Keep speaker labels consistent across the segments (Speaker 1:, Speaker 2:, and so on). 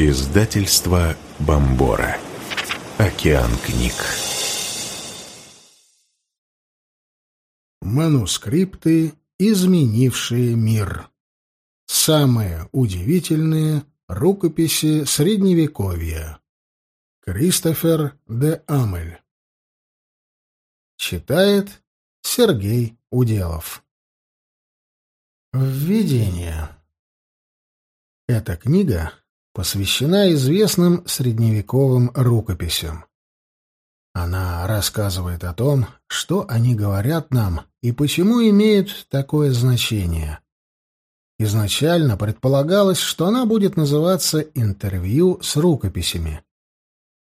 Speaker 1: Издательство Бомбора. Океан книг.
Speaker 2: Манускрипты, изменившие мир. Самые удивительные рукописи Средневековья. Кристофер де Амель. Читает Сергей Уделов. Введение. Эта книга посвящена известным средневековым рукописям. Она рассказывает о том, что они говорят нам и почему имеют такое значение. Изначально предполагалось, что она будет называться «Интервью с рукописями».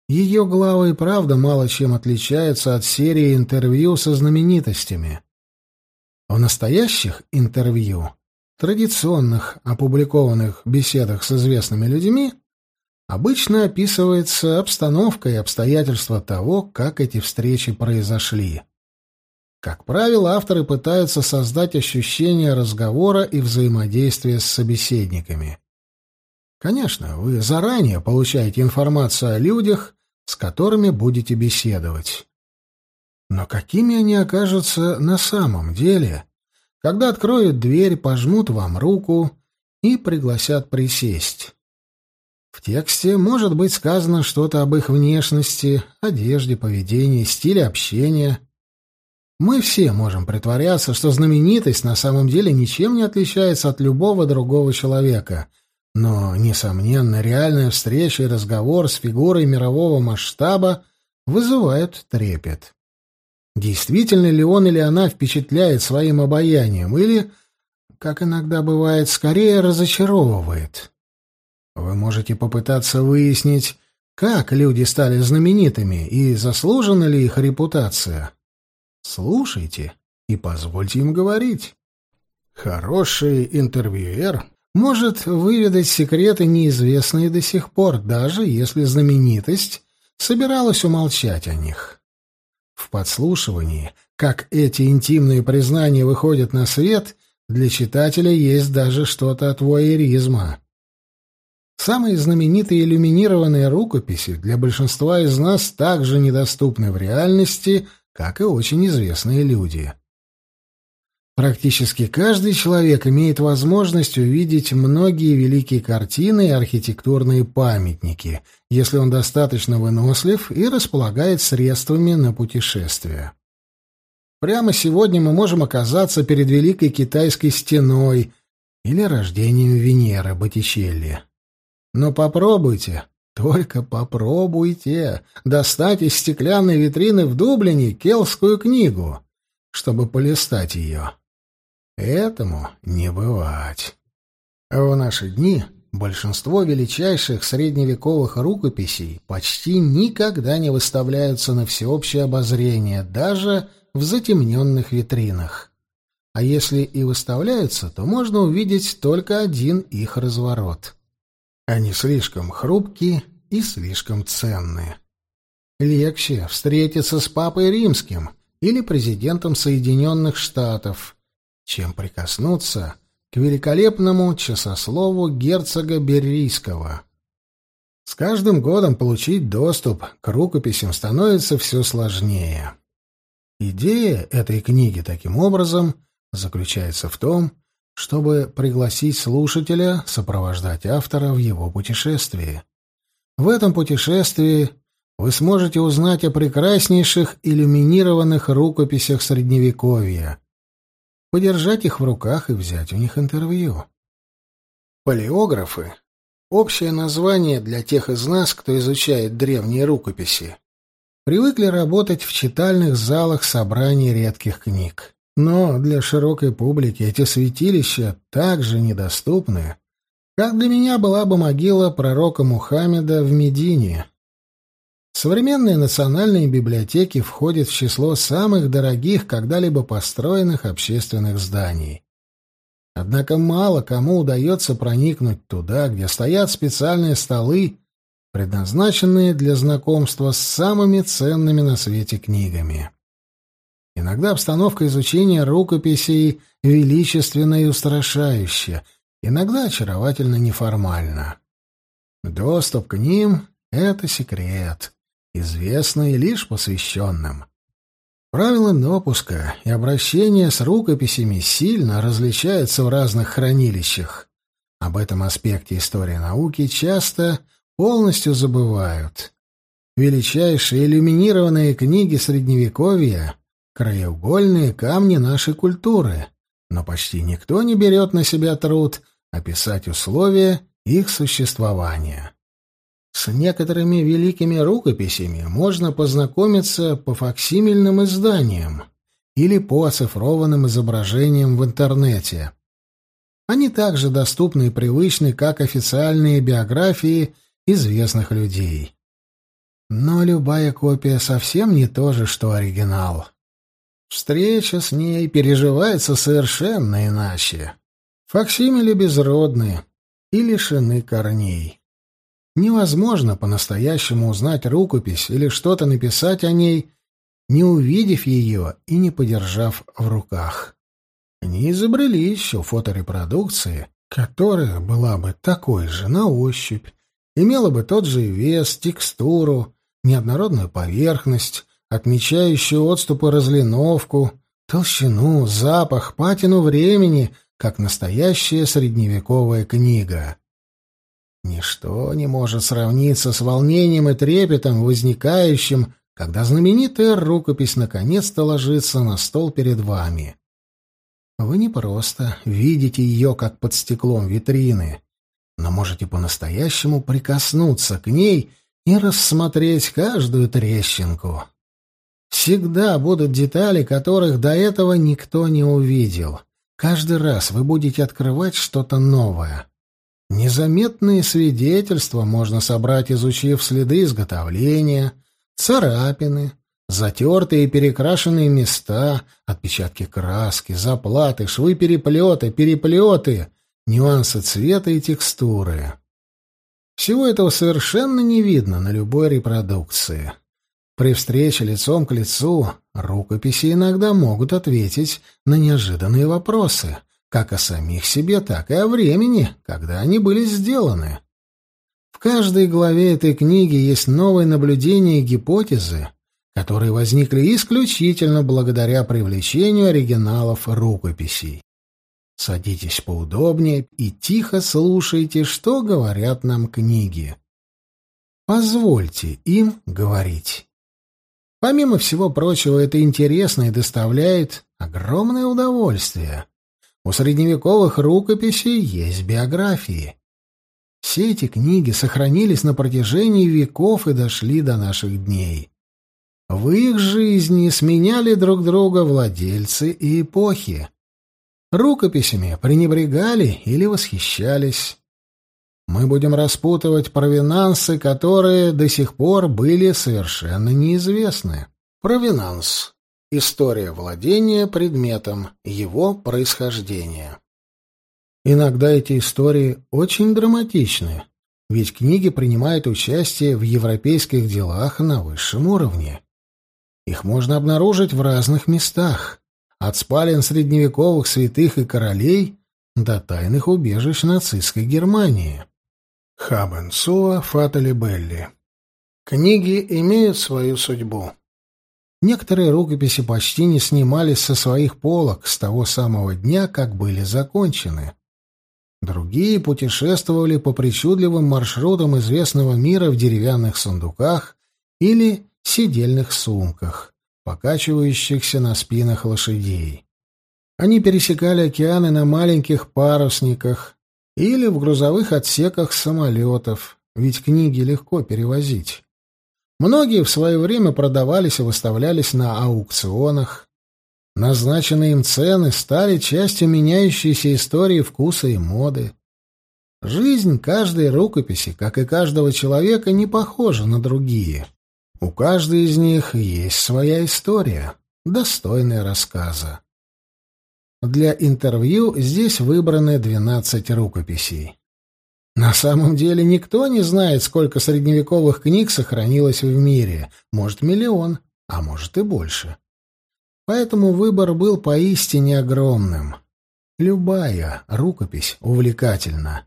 Speaker 2: Ее главы и правда мало чем отличаются от серии интервью со знаменитостями. В настоящих интервью традиционных опубликованных беседах с известными людьми обычно описывается обстановка и обстоятельства того, как эти встречи произошли. Как правило, авторы пытаются создать ощущение разговора и взаимодействия с собеседниками. Конечно, вы заранее получаете информацию о людях, с которыми будете беседовать. Но какими они окажутся на самом деле, когда откроют дверь, пожмут вам руку и пригласят присесть. В тексте может быть сказано что-то об их внешности, одежде, поведении, стиле общения. Мы все можем притворяться, что знаменитость на самом деле ничем не отличается от любого другого человека, но, несомненно, реальная встреча и разговор с фигурой мирового масштаба вызывают трепет. Действительно ли он или она впечатляет своим обаянием, или, как иногда бывает, скорее разочаровывает? Вы можете попытаться выяснить, как люди стали знаменитыми и заслужена ли их репутация. Слушайте и позвольте им говорить. Хороший интервьюер может выведать секреты, неизвестные до сих пор, даже если знаменитость собиралась умолчать о них. В подслушивании, как эти интимные признания выходят на свет, для читателя есть даже что-то от воеризма. Самые знаменитые иллюминированные рукописи для большинства из нас также недоступны в реальности, как и очень известные люди. Практически каждый человек имеет возможность увидеть многие великие картины и архитектурные памятники, если он достаточно вынослив и располагает средствами на путешествие. Прямо сегодня мы можем оказаться перед Великой Китайской стеной или рождением Венеры Боттичелли. Но попробуйте, только попробуйте достать из стеклянной витрины в Дублине келскую книгу, чтобы полистать ее. Этому не бывать. В наши дни большинство величайших средневековых рукописей почти никогда не выставляются на всеобщее обозрение, даже в затемненных витринах. А если и выставляются, то можно увидеть только один их разворот. Они слишком хрупкие и слишком ценные. Легче встретиться с папой римским или президентом Соединенных Штатов – чем прикоснуться к великолепному часослову герцога Берийского. С каждым годом получить доступ к рукописям становится все сложнее. Идея этой книги, таким образом, заключается в том, чтобы пригласить слушателя сопровождать автора в его путешествии. В этом путешествии вы сможете узнать о прекраснейших иллюминированных рукописях Средневековья, подержать их в руках и взять у них интервью. Палеографы — общее название для тех из нас, кто изучает древние рукописи. Привыкли работать в читальных залах собраний редких книг. Но для широкой публики эти святилища также недоступны, как для меня была бы могила пророка Мухаммеда в Медине. Современные национальные библиотеки входят в число самых дорогих когда-либо построенных общественных зданий. Однако мало кому удается проникнуть туда, где стоят специальные столы, предназначенные для знакомства с самыми ценными на свете книгами. Иногда обстановка изучения рукописей величественна и устрашающая, иногда очаровательно неформальна. Доступ к ним — это секрет, известный лишь посвященным. Правила допуска и обращения с рукописями сильно различаются в разных хранилищах. Об этом аспекте истории науки часто полностью забывают. Величайшие иллюминированные книги Средневековья — краеугольные камни нашей культуры, но почти никто не берет на себя труд описать условия их существования. С некоторыми великими рукописями можно познакомиться по факсимильным изданиям или по оцифрованным изображениям в интернете. Они также доступны и привычны, как официальные биографии известных людей. Но любая копия совсем не то же, что оригинал. Встреча с ней переживается совершенно иначе. Факсимили безродны и лишены корней. Невозможно по-настоящему узнать рукопись или что-то написать о ней, не увидев ее и не подержав в руках. Не изобрели еще фоторепродукции, которая была бы такой же на ощупь, имела бы тот же вес, текстуру, неоднородную поверхность, отмечающую отступы разлиновку, толщину, запах, патину времени, как настоящая средневековая книга. Ничто не может сравниться с волнением и трепетом, возникающим, когда знаменитая рукопись наконец-то ложится на стол перед вами. Вы не просто видите ее, как под стеклом витрины, но можете по-настоящему прикоснуться к ней и рассмотреть каждую трещинку. Всегда будут детали, которых до этого никто не увидел. Каждый раз вы будете открывать что-то новое. Незаметные свидетельства можно собрать, изучив следы изготовления, царапины, затертые и перекрашенные места, отпечатки краски, заплаты, швы переплета, переплеты, нюансы цвета и текстуры. Всего этого совершенно не видно на любой репродукции. При встрече лицом к лицу рукописи иногда могут ответить на неожиданные вопросы — как о самих себе, так и о времени, когда они были сделаны. В каждой главе этой книги есть новые наблюдения и гипотезы, которые возникли исключительно благодаря привлечению оригиналов рукописей. Садитесь поудобнее и тихо слушайте, что говорят нам книги. Позвольте им говорить. Помимо всего прочего, это интересно и доставляет огромное удовольствие. У средневековых рукописей есть биографии. Все эти книги сохранились на протяжении веков и дошли до наших дней. В их жизни сменяли друг друга владельцы и эпохи. Рукописями пренебрегали или восхищались. Мы будем распутывать провинансы, которые до сих пор были совершенно неизвестны. Провинанс История владения предметом, его происхождение. Иногда эти истории очень драматичны, ведь книги принимают участие в европейских делах на высшем уровне. Их можно обнаружить в разных местах, от спален средневековых святых и королей до тайных убежищ нацистской Германии. Хабенсуа Фатали Белли. Книги имеют свою судьбу. Некоторые рукописи почти не снимались со своих полок с того самого дня, как были закончены. Другие путешествовали по причудливым маршрутам известного мира в деревянных сундуках или сидельных сумках, покачивающихся на спинах лошадей. Они пересекали океаны на маленьких парусниках или в грузовых отсеках самолетов, ведь книги легко перевозить. Многие в свое время продавались и выставлялись на аукционах. Назначенные им цены стали частью меняющейся истории вкуса и моды. Жизнь каждой рукописи, как и каждого человека, не похожа на другие. У каждой из них есть своя история, достойная рассказа. Для интервью здесь выбраны 12 рукописей. На самом деле никто не знает, сколько средневековых книг сохранилось в мире. Может, миллион, а может и больше. Поэтому выбор был поистине огромным. Любая рукопись увлекательна.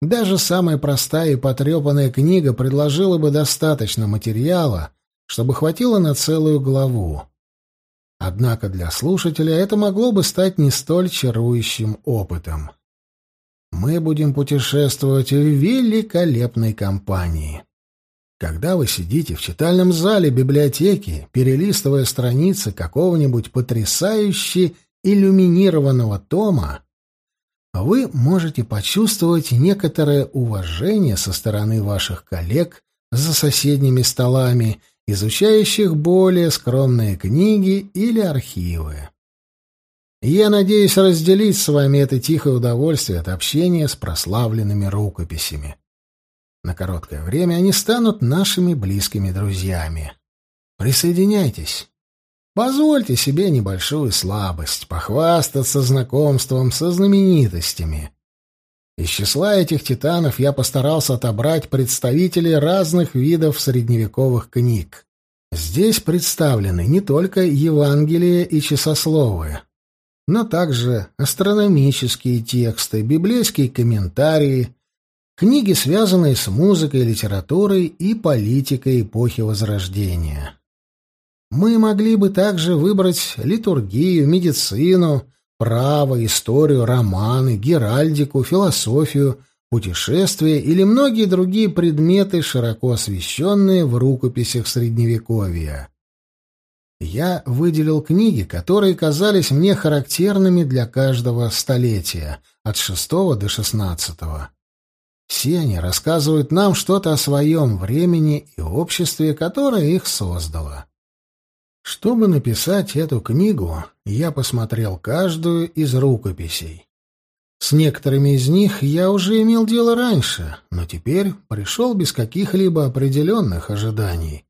Speaker 2: Даже самая простая и потрепанная книга предложила бы достаточно материала, чтобы хватило на целую главу. Однако для слушателя это могло бы стать не столь чарующим опытом. Мы будем путешествовать в великолепной компании. Когда вы сидите в читальном зале библиотеки, перелистывая страницы какого-нибудь потрясающе иллюминированного тома, вы можете почувствовать некоторое уважение со стороны ваших коллег за соседними столами изучающих более скромные книги или архивы. Я надеюсь разделить с вами это тихое удовольствие от общения с прославленными рукописями. На короткое время они станут нашими близкими друзьями. Присоединяйтесь. Позвольте себе небольшую слабость, похвастаться знакомством со знаменитостями. Из числа этих титанов я постарался отобрать представителей разных видов средневековых книг. Здесь представлены не только Евангелие и часословы, но также астрономические тексты, библейские комментарии, книги, связанные с музыкой, литературой и политикой эпохи Возрождения. Мы могли бы также выбрать литургию, медицину, право, историю, романы, геральдику, философию, путешествия или многие другие предметы, широко освещенные в рукописях Средневековья. Я выделил книги, которые казались мне характерными для каждого столетия, от шестого до шестнадцатого. Все они рассказывают нам что-то о своем времени и обществе, которое их создало. Чтобы написать эту книгу, я посмотрел каждую из рукописей. С некоторыми из них я уже имел дело раньше, но теперь пришел без каких-либо определенных ожиданий.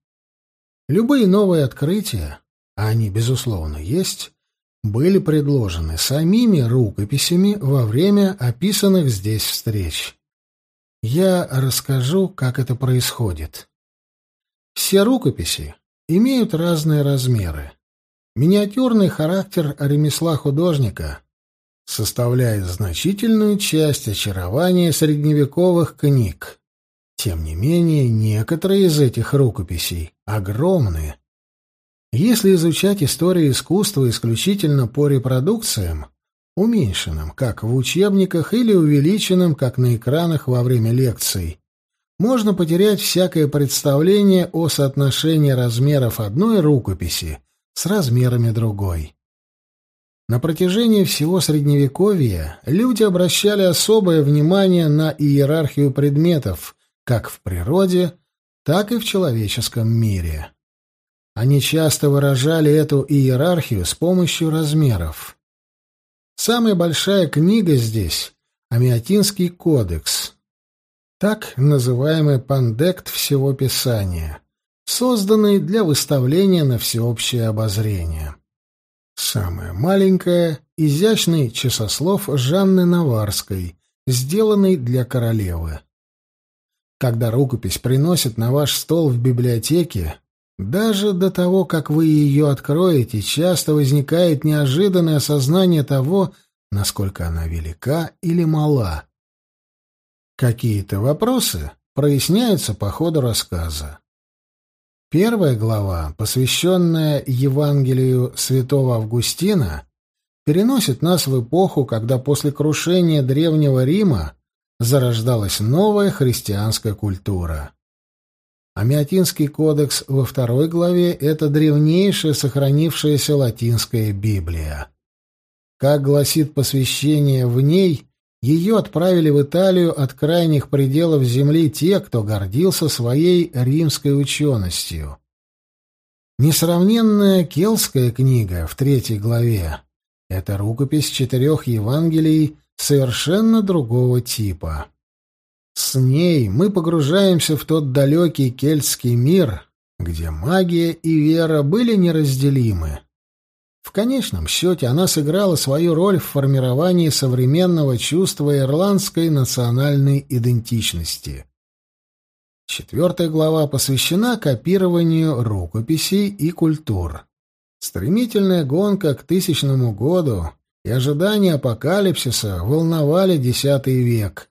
Speaker 2: Любые новые открытия, а они, безусловно, есть, были предложены самими рукописями во время описанных здесь встреч. Я расскажу, как это происходит. Все рукописи имеют разные размеры. Миниатюрный характер ремесла художника составляет значительную часть очарования средневековых книг. Тем не менее, некоторые из этих рукописей огромны. Если изучать историю искусства исключительно по репродукциям, уменьшенным, как в учебниках, или увеличенным, как на экранах во время лекций, можно потерять всякое представление о соотношении размеров одной рукописи с размерами другой. На протяжении всего Средневековья люди обращали особое внимание на иерархию предметов как в природе, так и в человеческом мире. Они часто выражали эту иерархию с помощью размеров. Самая большая книга здесь — Амиатинский кодекс, так называемый пандект всего Писания, созданный для выставления на всеобщее обозрение. Самое маленькое — изящный часослов Жанны Наварской, сделанный для королевы. Когда рукопись приносят на ваш стол в библиотеке, даже до того, как вы ее откроете, часто возникает неожиданное осознание того, насколько она велика или мала. Какие-то вопросы проясняются по ходу рассказа. Первая глава, посвященная Евангелию святого Августина, переносит нас в эпоху, когда после крушения Древнего Рима зарождалась новая христианская культура. Амиатинский кодекс во второй главе — это древнейшая сохранившаяся латинская Библия. Как гласит посвящение в ней, ее отправили в Италию от крайних пределов земли те, кто гордился своей римской ученостью. Несравненная Келская книга в третьей главе — это рукопись четырех Евангелий совершенно другого типа. С ней мы погружаемся в тот далекий кельтский мир, где магия и вера были неразделимы. В конечном счете она сыграла свою роль в формировании современного чувства ирландской национальной идентичности. Четвертая глава посвящена копированию рукописей и культур. Стремительная гонка к тысячному году и ожидание апокалипсиса волновали X век,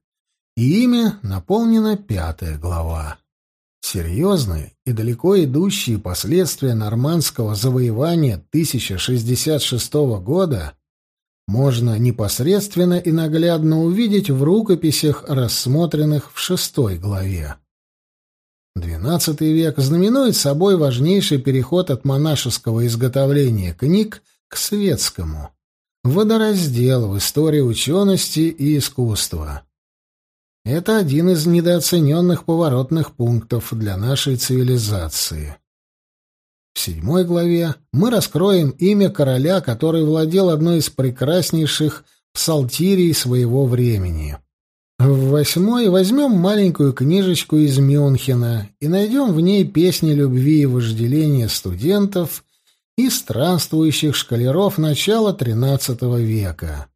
Speaker 2: и ими наполнена пятая глава. Серьезные и далеко идущие последствия нормандского завоевания 1066 года можно непосредственно и наглядно увидеть в рукописях, рассмотренных в шестой главе. XII век знаменует собой важнейший переход от монашеского изготовления книг к светскому, водораздел в истории учености и искусства. Это один из недооцененных поворотных пунктов для нашей цивилизации. В седьмой главе мы раскроем имя короля, который владел одной из прекраснейших псалтирий своего времени. В восьмой возьмем маленькую книжечку из Мюнхена и найдем в ней песни любви и вожделения студентов и странствующих шкалеров начала XIII века.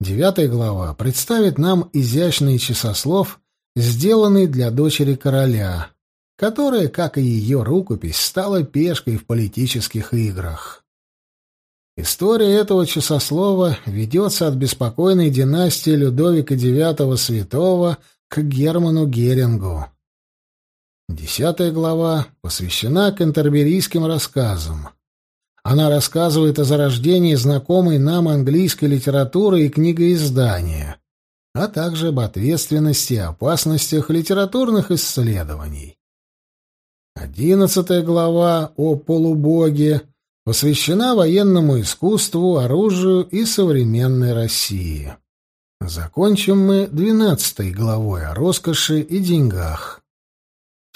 Speaker 2: Девятая глава представит нам изящный часослов, сделанный для дочери короля, которая, как и ее рукопись, стала пешкой в политических играх. История этого часослова ведется от беспокойной династии Людовика IX Святого к Герману Герингу. Десятая глава посвящена кентерберийским рассказам. Она рассказывает о зарождении знакомой нам английской литературы и книгоиздания, а также об ответственности и опасностях литературных исследований. Одиннадцатая глава о полубоге посвящена военному искусству, оружию и современной России. Закончим мы двенадцатой главой о роскоши и деньгах.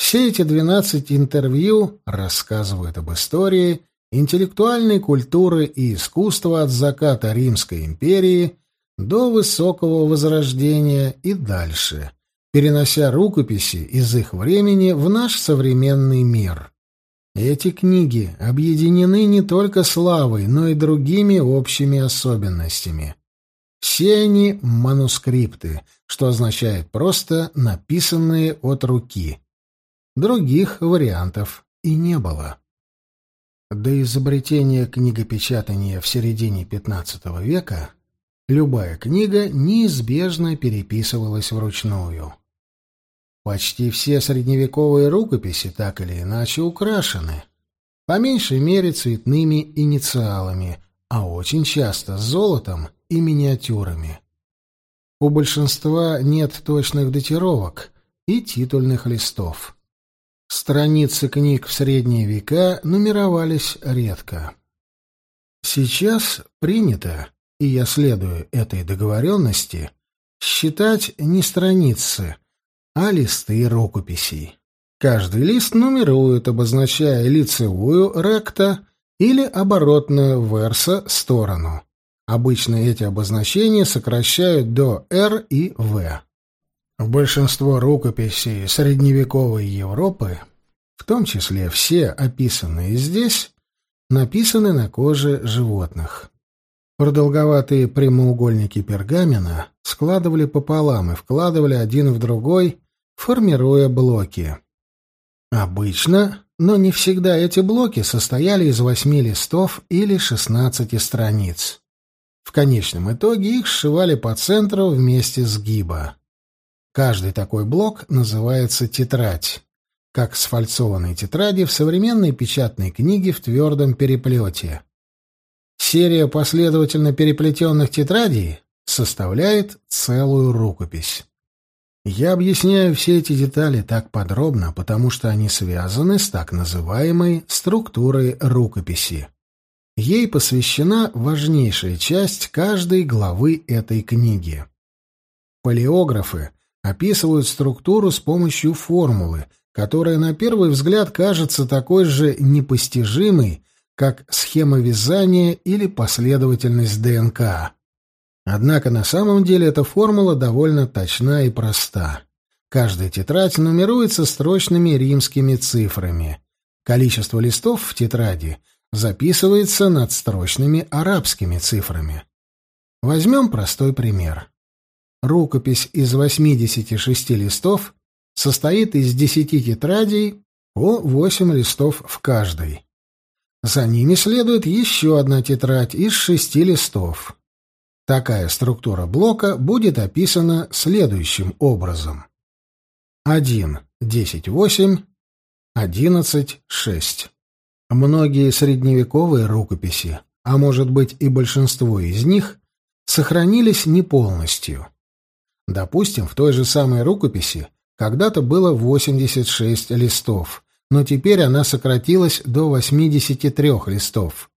Speaker 2: Все эти двенадцать интервью рассказывают об истории интеллектуальной культуры и искусства от заката Римской империи до высокого возрождения и дальше, перенося рукописи из их времени в наш современный мир. Эти книги объединены не только славой, но и другими общими особенностями. Все они манускрипты, что означает просто написанные от руки. Других вариантов и не было. До изобретения книгопечатания в середине XV века любая книга неизбежно переписывалась вручную. Почти все средневековые рукописи так или иначе украшены, по меньшей мере цветными инициалами, а очень часто золотом и миниатюрами. У большинства нет точных датировок и титульных листов. Страницы книг в средние века нумеровались редко. Сейчас принято, и я следую этой договоренности, считать не страницы, а листы рукописей. Каждый лист нумеруют, обозначая лицевую ректа или оборотную верса сторону. Обычно эти обозначения сокращают до «Р» и «В». В большинство рукописей средневековой Европы, в том числе все описанные здесь, написаны на коже животных. Продолговатые прямоугольники пергамена складывали пополам и вкладывали один в другой, формируя блоки. Обычно, но не всегда эти блоки состояли из восьми листов или шестнадцати страниц. В конечном итоге их сшивали по центру вместе сгиба. Каждый такой блок называется тетрадь, как сфальцованные тетради в современной печатной книге в твердом переплете. Серия последовательно переплетенных тетрадей составляет целую рукопись. Я объясняю все эти детали так подробно, потому что они связаны с так называемой структурой рукописи. Ей посвящена важнейшая часть каждой главы этой книги. Палеографы описывают структуру с помощью формулы, которая на первый взгляд кажется такой же непостижимой, как схема вязания или последовательность ДНК. Однако на самом деле эта формула довольно точна и проста. Каждая тетрадь нумеруется строчными римскими цифрами. Количество листов в тетради записывается над строчными арабскими цифрами. Возьмем простой пример. Рукопись из 86 листов состоит из 10 тетрадей по 8 листов в каждой. За ними следует еще одна тетрадь из 6 листов. Такая структура блока будет описана следующим образом. 1, 10, 8, 11, 6. Многие средневековые рукописи, а может быть и большинство из них, сохранились не полностью. Допустим, в той же самой рукописи когда-то было 86 листов, но теперь она сократилась до 83 листов.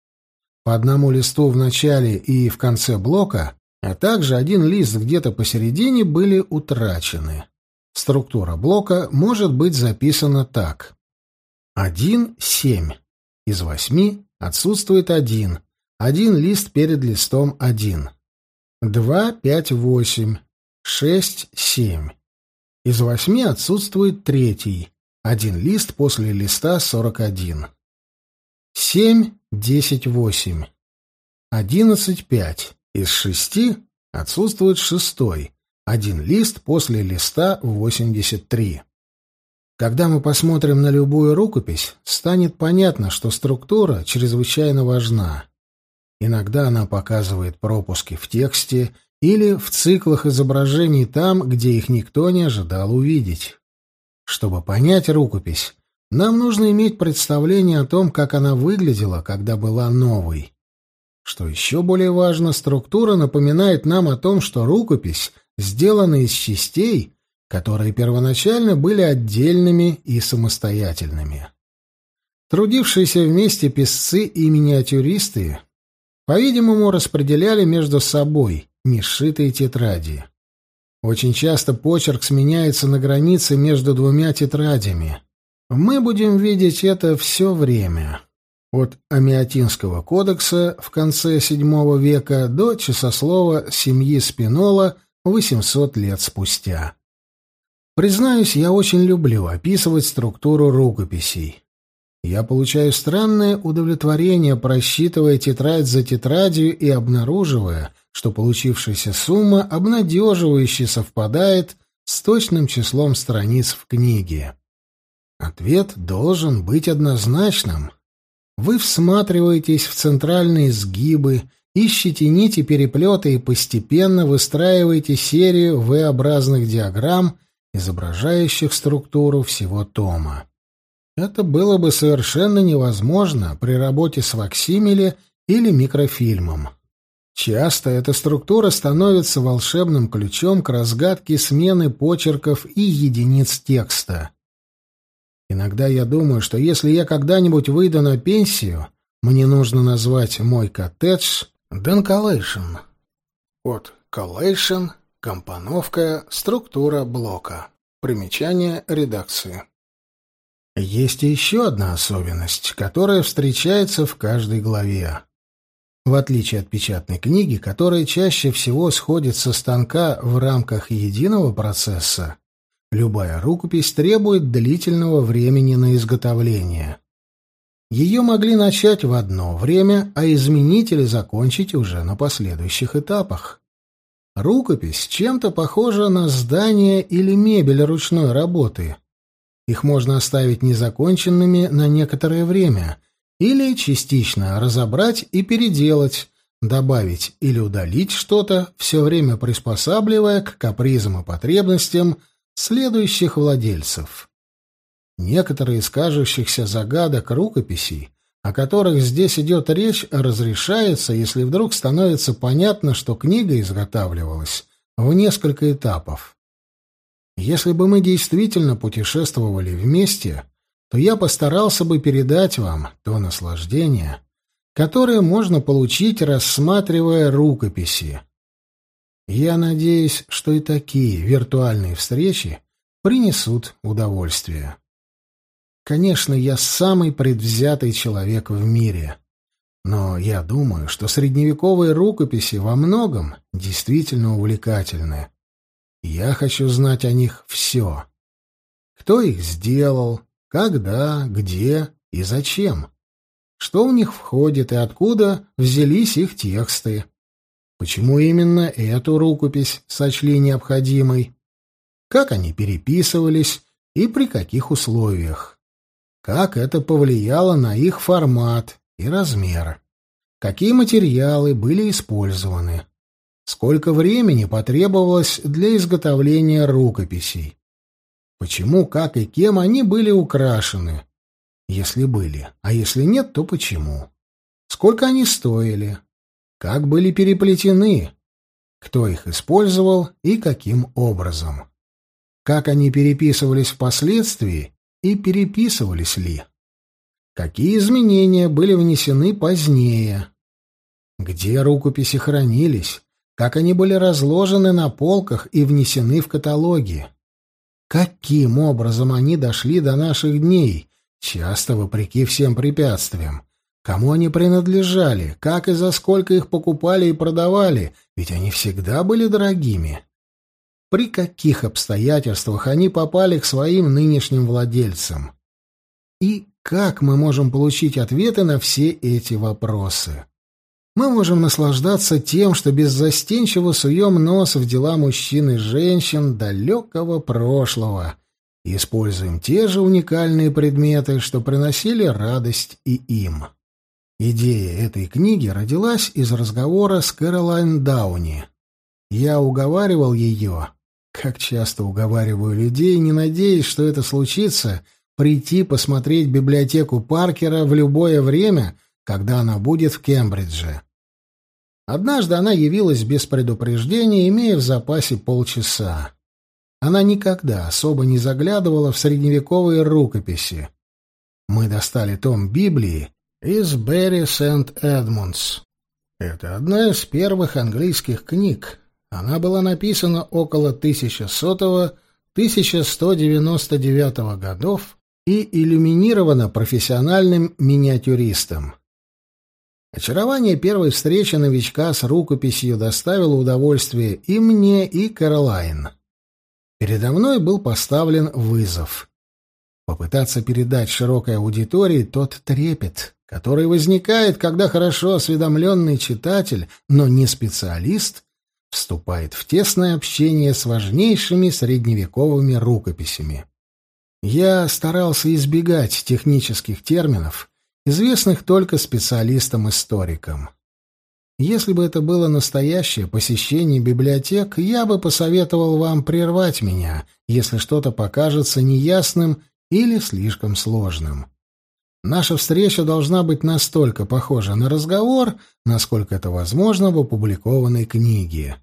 Speaker 2: По одному листу в начале и в конце блока, а также один лист где-то посередине были утрачены. Структура блока может быть записана так. 1, 7. Из 8 отсутствует 1. Один лист перед листом 1. 2, 5, 8. 6, 7. Из 8 отсутствует третий. Один лист после листа 41. 7, 10, 8. 11, 5. Из 6 отсутствует шестой. Один лист после листа 83. Когда мы посмотрим на любую рукопись, станет понятно, что структура чрезвычайно важна. Иногда она показывает пропуски в тексте или в циклах изображений там, где их никто не ожидал увидеть. Чтобы понять рукопись, нам нужно иметь представление о том, как она выглядела, когда была новой. Что еще более важно, структура напоминает нам о том, что рукопись сделана из частей, которые первоначально были отдельными и самостоятельными. Трудившиеся вместе писцы и миниатюристы, по-видимому, распределяли между собой нешитые тетради. Очень часто почерк сменяется на границе между двумя тетрадями. Мы будем видеть это все время. От Амиатинского кодекса в конце VII века до часослова семьи Спинола 800 лет спустя. Признаюсь, я очень люблю описывать структуру рукописей. Я получаю странное удовлетворение, просчитывая тетрадь за тетрадью и обнаруживая, что получившаяся сумма обнадеживающе совпадает с точным числом страниц в книге. Ответ должен быть однозначным. Вы всматриваетесь в центральные сгибы, ищете нити переплета и постепенно выстраиваете серию V-образных диаграмм, изображающих структуру всего тома. Это было бы совершенно невозможно при работе с факсимиле или микрофильмом. Часто эта структура становится волшебным ключом к разгадке смены почерков и единиц текста. Иногда я думаю, что если я когда-нибудь выйду на пенсию, мне нужно назвать мой коттедж Den Collation. От collation — компоновка, структура блока. Примечание редакции. Есть еще одна особенность, которая встречается в каждой главе. В отличие от печатной книги, которая чаще всего сходит со станка в рамках единого процесса, любая рукопись требует длительного времени на изготовление. Ее могли начать в одно время, а изменить или закончить уже на последующих этапах. Рукопись чем-то похожа на здание или мебель ручной работы. Их можно оставить незаконченными на некоторое время — или частично разобрать и переделать, добавить или удалить что-то, все время приспосабливая к капризам и потребностям следующих владельцев. Некоторые из загадок рукописей, о которых здесь идет речь, разрешаются, если вдруг становится понятно, что книга изготавливалась в несколько этапов. Если бы мы действительно путешествовали вместе, то я постарался бы передать вам то наслаждение, которое можно получить, рассматривая рукописи. Я надеюсь, что и такие виртуальные встречи принесут удовольствие. Конечно, я самый предвзятый человек в мире, но я думаю, что средневековые рукописи во многом действительно увлекательны. Я хочу знать о них все. Кто их сделал, когда, где и зачем. Что в них входит и откуда взялись их тексты. Почему именно эту рукопись сочли необходимой. Как они переписывались и при каких условиях. Как это повлияло на их формат и размер. Какие материалы были использованы. сколько времени потребовалось для изготовления рукописей, почему, как и кем они были украшены, если были, а если нет, то почему, сколько они стоили, как были переплетены, кто их использовал и каким образом, как они переписывались впоследствии и переписывались ли, какие изменения были внесены позднее, где рукописи хранились, как они были разложены на полках и внесены в каталоги. Каким образом они дошли до наших дней, часто вопреки всем препятствиям? Кому они принадлежали, как и за сколько их покупали и продавали, ведь они всегда были дорогими. При каких обстоятельствах они попали к своим нынешним владельцам? И как мы можем получить ответы на все эти вопросы? Мы можем наслаждаться тем, что беззастенчиво суем нос в дела мужчин и женщин далекого прошлого и используем те же уникальные предметы, что приносили радость и им. Идея этой книги родилась из разговора с Кэролайн Дауни. Я уговаривал ее, как часто уговариваю людей, не надеясь, что это случится, прийти посмотреть библиотеку Паркера в любое время — когда она будет в Кембридже. Однажды она явилась без предупреждения, имея в запасе полчаса. Она никогда особо не заглядывала в средневековые рукописи. Мы достали том Библии из Берри Сент-Эдмундс. Это одна из первых английских книг. Она была написана около 1100-1199 годов и иллюминирована профессиональным миниатюристом. Очарование первой встречи новичка с рукописью доставило удовольствие и мне, и Каролайн. Передо мной был поставлен вызов. Попытаться передать широкой аудитории тот трепет, который возникает, когда хорошо осведомленный читатель, но не специалист, вступает в тесное общение с важнейшими средневековыми рукописями. Я старался избегать технических терминов, известных только специалистам-историкам. Если бы это было настоящее посещение библиотек, я бы посоветовал вам прервать меня, если что-то покажется неясным или слишком сложным. Наша встреча должна быть настолько похожа на разговор, насколько это возможно в опубликованной книге.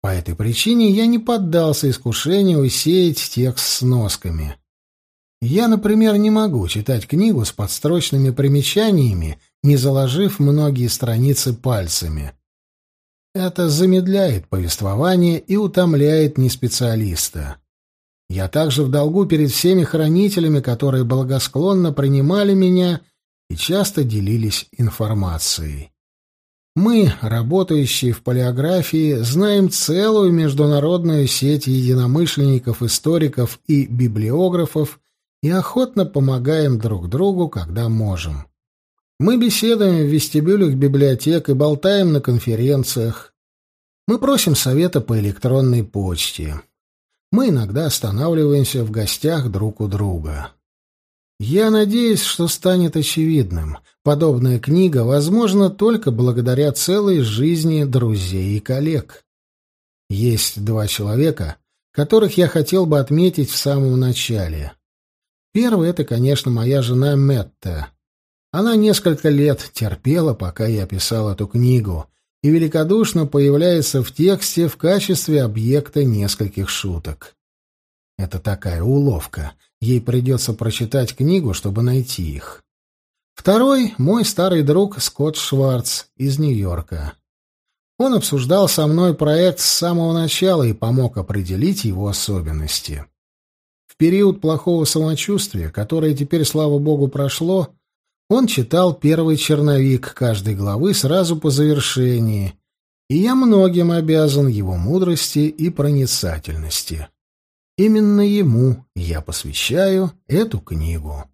Speaker 2: По этой причине я не поддался искушению усеять текст с носками. Я, например, не могу читать книгу с подстрочными примечаниями, не заложив многие страницы пальцами. Это замедляет повествование и утомляет неспециалиста. Я также в долгу перед всеми хранителями, которые благосклонно принимали меня и часто делились информацией. Мы, работающие в полиографии, знаем целую международную сеть единомышленников, историков и библиографов, и охотно помогаем друг другу, когда можем. Мы беседуем в вестибюлях библиотек и болтаем на конференциях. Мы просим совета по электронной почте. Мы иногда останавливаемся в гостях друг у друга. Я надеюсь, что станет очевидным. Подобная книга возможна только благодаря целой жизни друзей и коллег. Есть два человека, которых я хотел бы отметить в самом начале. Первый — это, конечно, моя жена Метта. Она несколько лет терпела, пока я писал эту книгу, и великодушно появляется в тексте в качестве объекта нескольких шуток. Это такая уловка. Ей придется прочитать книгу, чтобы найти их. Второй — мой старый друг Скотт Шварц из Нью-Йорка. Он обсуждал со мной проект с самого начала и помог определить его особенности период плохого самочувствия, которое теперь, слава богу, прошло, он читал первый черновик каждой главы сразу по завершении, и я многим обязан его мудрости и проницательности. Именно ему я посвящаю эту книгу.